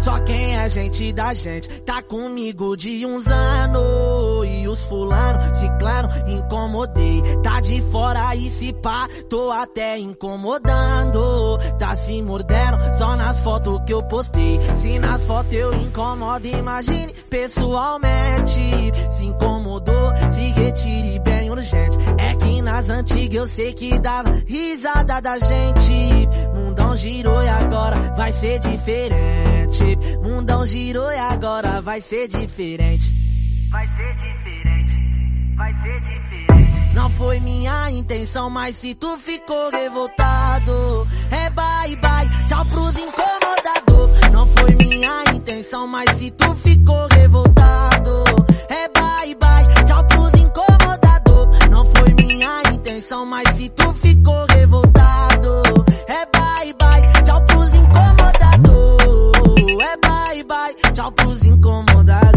Só quem é gente da gente tá comigo de uns anos. E os fulano, ciclano, incomodei. Tá de fora e se pá, tô até incomodando. Tá se mordendo só nas fotos que eu postei. Se nas fotos eu incomodo, imagine pessoalmente. Antigas eu sei que dava risada da gente. Mundão girou e agora vai ser diferente. Mundão girou e agora vai ser diferente. Vai ser diferente. Vai ser diferente. Não foi minha intenção, mas se tu ficou revoltado, é bye bye, tchau pros incomodador. Não foi minha intenção, mas se tu ficou revoltado, é bye bye, intenção, mas se tu ficou revoltado, é bye bye, tchau pros incomodador. É bye bye, tchau pros incomodados.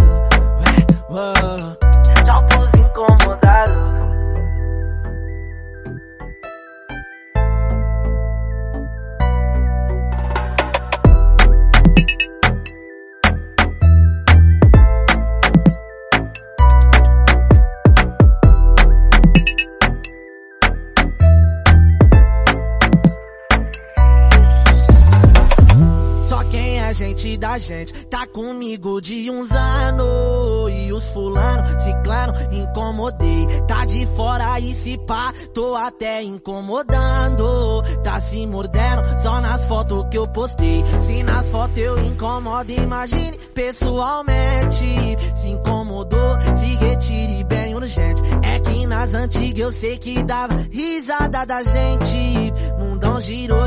Da gente tá comigo de uns anos. E os fulano, ciclano, incomodei. Tá de fora e se pá, tô até incomodando. Tá se mordendo só nas fotos que eu postei. Se nas fotos eu incomodo, imagine pessoalmente. Se incomodou, se retire bem urgente. É que nas antigas eu sei que dava risada da gente. Mundão girou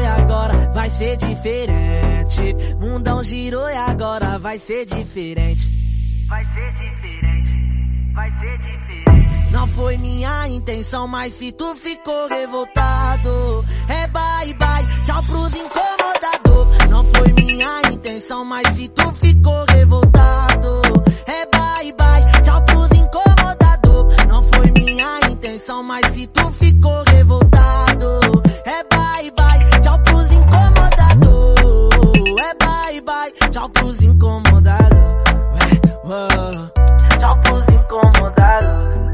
ser diferente. Mundão girou e agora vai ser diferente. Vai ser diferente. Vai ser diferente. Não foi minha intenção, mas se tu ficou revoltado, é bye bye, tchau pros incomodador. Não foi minha intenção, mas se tu ficou revoltado, é bye bye, tchau pros incomodador. Não foi minha intenção, mas se tu ficou revoltado, tchau incomodados. Ué, ué. Tchau pros incomodados.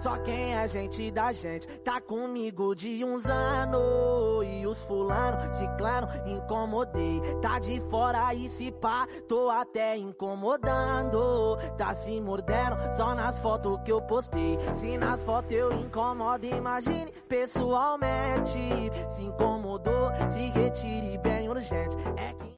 Só quem é gente da gente tá comigo de uns anos. E os fulano, ciclano, incomodei. Tá de fora e se pá, tô até incomodando. Tá se mordendo só nas fotos que eu postei. Se nas fotos eu incomodo, imagine pessoalmente. Se incomodou, se retire bem urgente. É que